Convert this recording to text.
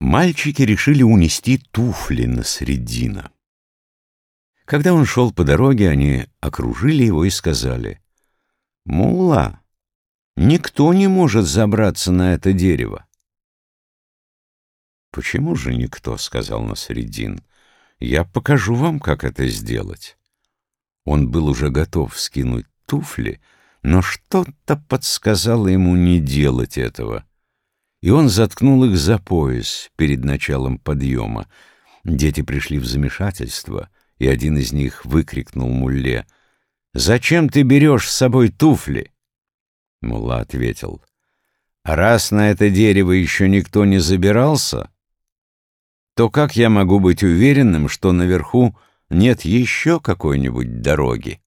Мальчики решили унести туфли на средина. Когда он шел по дороге, они окружили его и сказали, «Мулла, никто не может забраться на это дерево». «Почему же никто?» — сказал Насредин. «Я покажу вам, как это сделать». Он был уже готов скинуть туфли, но что-то подсказало ему не делать этого — и он заткнул их за пояс перед началом подъема. Дети пришли в замешательство, и один из них выкрикнул Мулле, «Зачем ты берешь с собой туфли?» Мулла ответил, «Раз на это дерево еще никто не забирался, то как я могу быть уверенным, что наверху нет еще какой-нибудь дороги?»